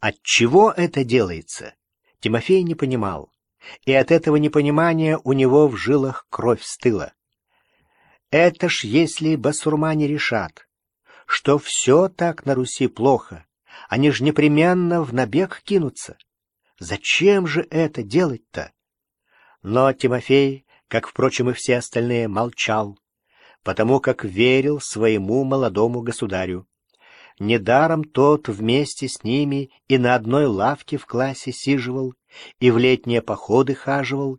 От чего это делается? Тимофей не понимал, и от этого непонимания у него в жилах кровь стыла. Это ж если басурмане решат, что все так на Руси плохо, они ж непременно в набег кинутся. Зачем же это делать-то? Но Тимофей, как, впрочем, и все остальные, молчал, потому как верил своему молодому государю. Недаром тот вместе с ними и на одной лавке в классе сиживал, и в летние походы хаживал,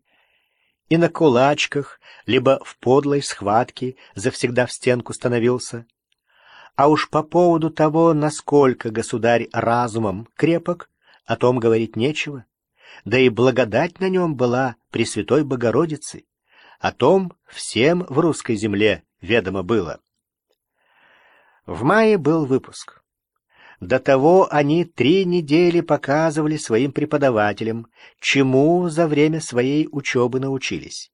и на кулачках, либо в подлой схватке завсегда в стенку становился. А уж по поводу того, насколько государь разумом крепок, о том говорить нечего. Да и благодать на нем была Пресвятой Богородицы. О том всем в русской земле ведомо было. В мае был выпуск. До того они три недели показывали своим преподавателям, чему за время своей учебы научились.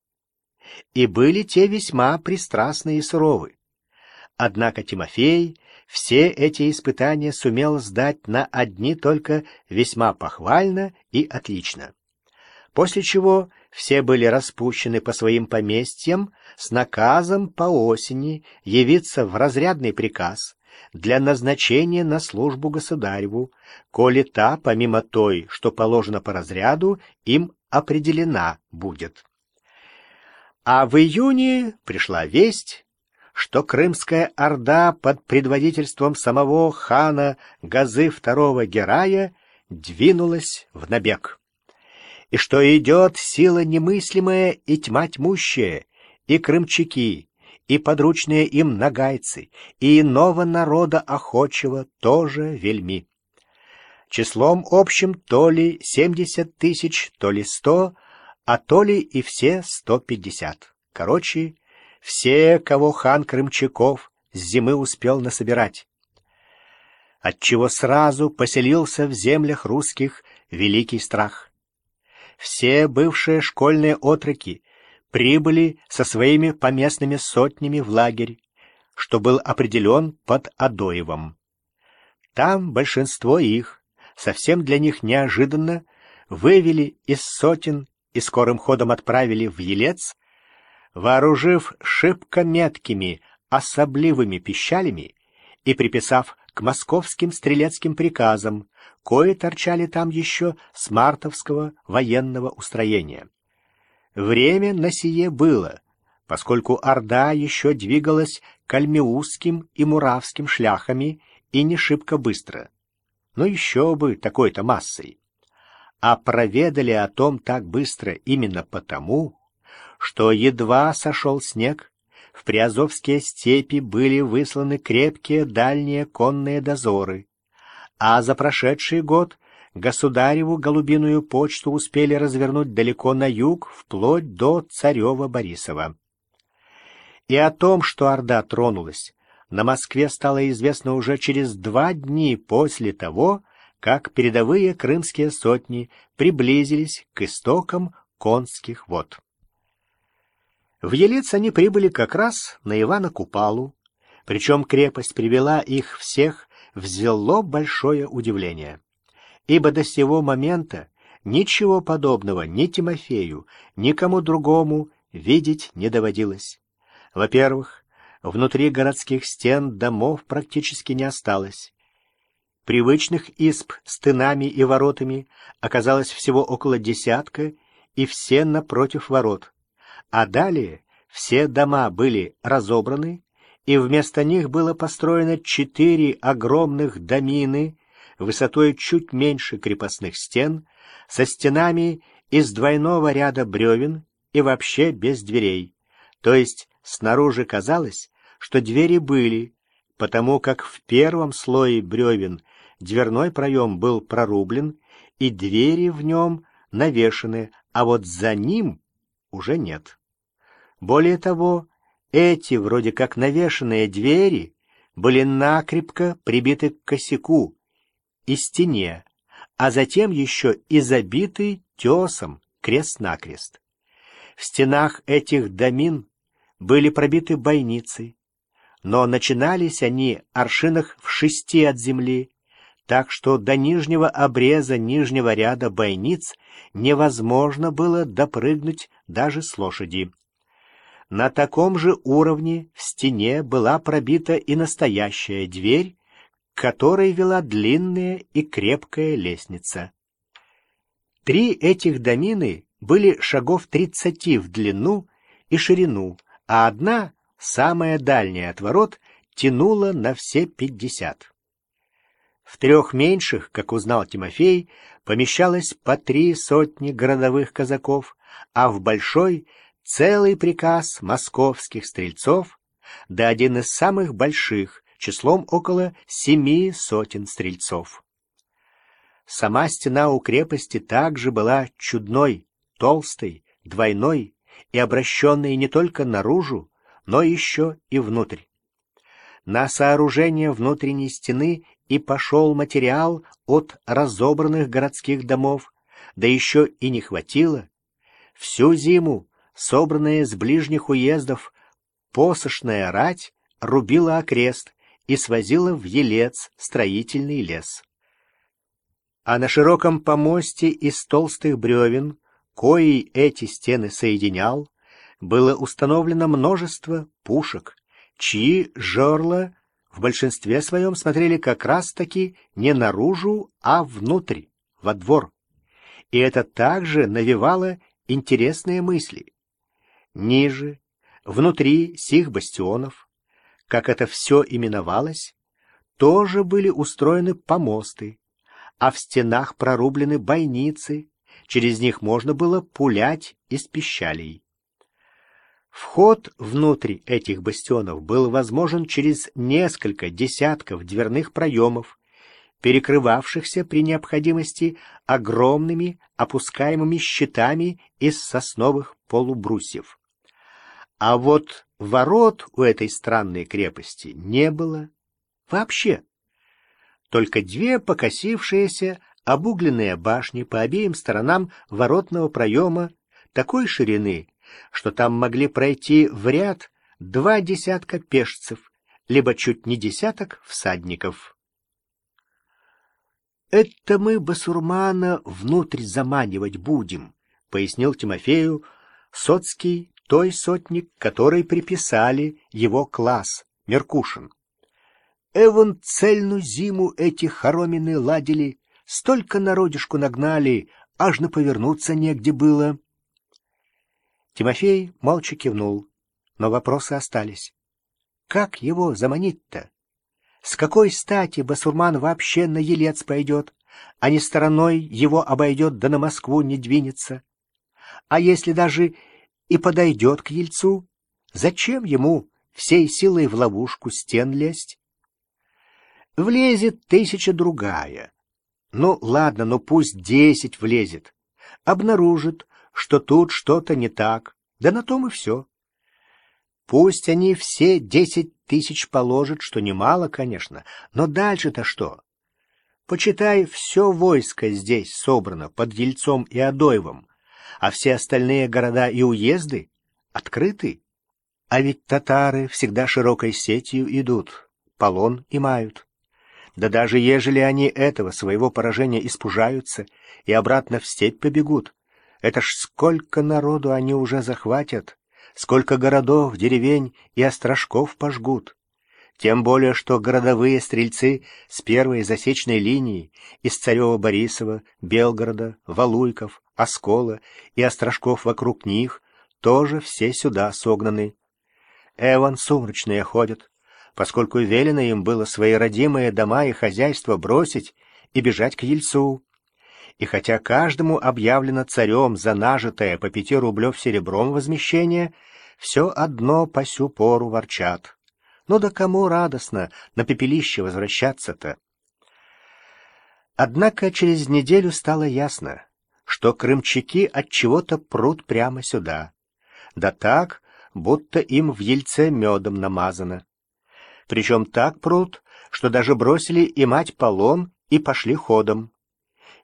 И были те весьма пристрастны и суровы. Однако Тимофей все эти испытания сумел сдать на одни только весьма похвально и отлично. После чего все были распущены по своим поместьям с наказом по осени явиться в разрядный приказ, для назначения на службу государеву, коли та, помимо той, что положено по разряду, им определена будет. А в июне пришла весть, что Крымская Орда под предводительством самого хана Газы II Герая двинулась в набег. И что идет сила немыслимая и тьма тьмущая, и крымчаки, и подручные им нагайцы, и иного народа охочего тоже вельми. Числом общим то ли семьдесят тысяч, то ли сто, а то ли и все сто пятьдесят. Короче, все, кого хан Крымчаков с зимы успел насобирать. Отчего сразу поселился в землях русских великий страх. Все бывшие школьные отроки прибыли со своими поместными сотнями в лагерь, что был определен под Адоевом. Там большинство их, совсем для них неожиданно, вывели из сотен и скорым ходом отправили в Елец, вооружив шибко меткими, особливыми пищалями и приписав к московским стрелецким приказам, кое торчали там еще с мартовского военного устроения. Время на сие было, поскольку Орда еще двигалась кальмеузским и муравским шляхами и не шибко быстро. Но еще бы такой-то массой. А проведали о том так быстро именно потому, что едва сошел снег, в Приазовские степи были высланы крепкие дальние конные дозоры, а за прошедший год государеву голубиную почту успели развернуть далеко на юг, вплоть до Царева-Борисова. И о том, что Орда тронулась, на Москве стало известно уже через два дни после того, как передовые крымские сотни приблизились к истокам конских вод. В Елец они прибыли как раз на Ивана Купалу, причем крепость привела их всех в зело большое удивление ибо до сего момента ничего подобного ни Тимофею, ни кому другому видеть не доводилось. Во-первых, внутри городских стен домов практически не осталось. Привычных исп с тынами и воротами оказалось всего около десятка, и все напротив ворот. А далее все дома были разобраны, и вместо них было построено четыре огромных домины высотой чуть меньше крепостных стен, со стенами из двойного ряда бревен и вообще без дверей. То есть снаружи казалось, что двери были, потому как в первом слое бревен дверной проем был прорублен, и двери в нем навешаны, а вот за ним уже нет. Более того, эти вроде как навешанные двери были накрепко прибиты к косяку, и стене, а затем еще и забитый тесом крест-накрест. В стенах этих домин были пробиты бойницы, но начинались они аршинах в шести от земли, так что до нижнего обреза нижнего ряда бойниц невозможно было допрыгнуть даже с лошади. На таком же уровне в стене была пробита и настоящая дверь, которой вела длинная и крепкая лестница. Три этих домины были шагов тридцати в длину и ширину, а одна, самая дальняя от ворот, тянула на все пятьдесят. В трех меньших, как узнал Тимофей, помещалось по три сотни городовых казаков, а в большой — целый приказ московских стрельцов, да один из самых больших, числом около семи сотен стрельцов. Сама стена у крепости также была чудной, толстой, двойной и обращенной не только наружу, но еще и внутрь. На сооружение внутренней стены и пошел материал от разобранных городских домов, да еще и не хватило. Всю зиму, собранная с ближних уездов, посошная рать рубила окрест и свозила в Елец строительный лес. А на широком помосте из толстых бревен, кои эти стены соединял, было установлено множество пушек, чьи жерла в большинстве своем смотрели как раз-таки не наружу, а внутрь, во двор. И это также навевало интересные мысли. Ниже, внутри сих бастионов, как это все именовалось, тоже были устроены помосты, а в стенах прорублены бойницы, через них можно было пулять из пищалей. Вход внутрь этих бастионов был возможен через несколько десятков дверных проемов, перекрывавшихся при необходимости огромными опускаемыми щитами из сосновых полубрусьев. А вот ворот у этой странной крепости не было вообще. Только две покосившиеся обугленные башни по обеим сторонам воротного проема такой ширины, что там могли пройти в ряд два десятка пешцев, либо чуть не десяток всадников. «Это мы басурмана внутрь заманивать будем», — пояснил Тимофею Соцкий, той сотник, который приписали его класс, Меркушин. Эван цельную зиму эти хоромины ладили, столько народишку нагнали, аж на повернуться негде было. Тимофей молча кивнул, но вопросы остались. Как его заманить-то? С какой стати басурман вообще на Елец пойдет, а не стороной его обойдет да на Москву не двинется? А если даже и подойдет к Ельцу, зачем ему всей силой в ловушку стен лезть? Влезет тысяча другая. Ну, ладно, ну пусть десять влезет. Обнаружит, что тут что-то не так, да на том и все. Пусть они все десять тысяч положат, что немало, конечно, но дальше-то что? Почитай, все войско здесь собрано под Ельцом и Адоевым, а все остальные города и уезды открыты. А ведь татары всегда широкой сетью идут, полон и мают. Да даже ежели они этого своего поражения испужаются и обратно в степь побегут, это ж сколько народу они уже захватят, сколько городов, деревень и острожков пожгут. Тем более, что городовые стрельцы с первой засечной линии из Царева-Борисова, Белгорода, Валуйков, Оскола и острожков вокруг них тоже все сюда согнаны. Эван сумрачные ходят, поскольку велено им было свои родимые дома и хозяйства бросить и бежать к Ельцу и хотя каждому объявлено царем за нажитое по пяти рублев серебром возмещение, все одно по сю пору ворчат. Ну да кому радостно на пепелище возвращаться-то? Однако через неделю стало ясно, что крымчаки от чего-то прут прямо сюда. Да так, будто им в ельце медом намазано. Причем так прут, что даже бросили и мать полон и пошли ходом.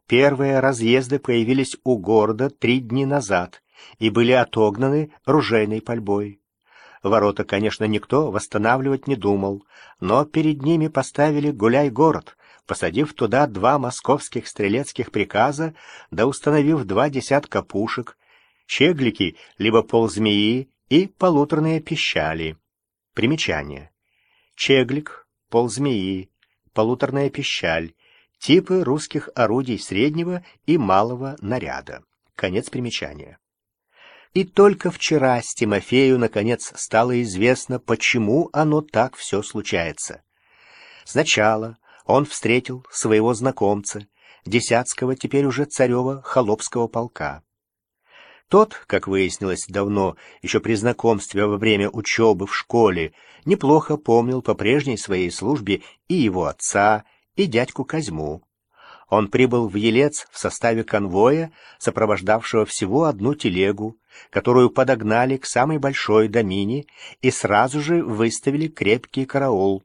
Первые разъезды появились у города три дни назад и были отогнаны ружейной пальбой. Ворота, конечно, никто восстанавливать не думал, но перед ними поставили «Гуляй город», посадив туда два московских стрелецких приказа, да установив два десятка пушек, щеглики либо ползмеи и полуторные пищали. Примечание. Чеглик, ползмеи, полуторная пищаль, типы русских орудий среднего и малого наряда. Конец примечания. И только вчера с Тимофею наконец стало известно, почему оно так все случается. Сначала он встретил своего знакомца, десятского теперь уже царева холопского полка. Тот, как выяснилось давно, еще при знакомстве во время учебы в школе, неплохо помнил по прежней своей службе и его отца, и дядьку Козьму. Он прибыл в Елец в составе конвоя, сопровождавшего всего одну телегу, которую подогнали к самой большой домине и сразу же выставили крепкий караул.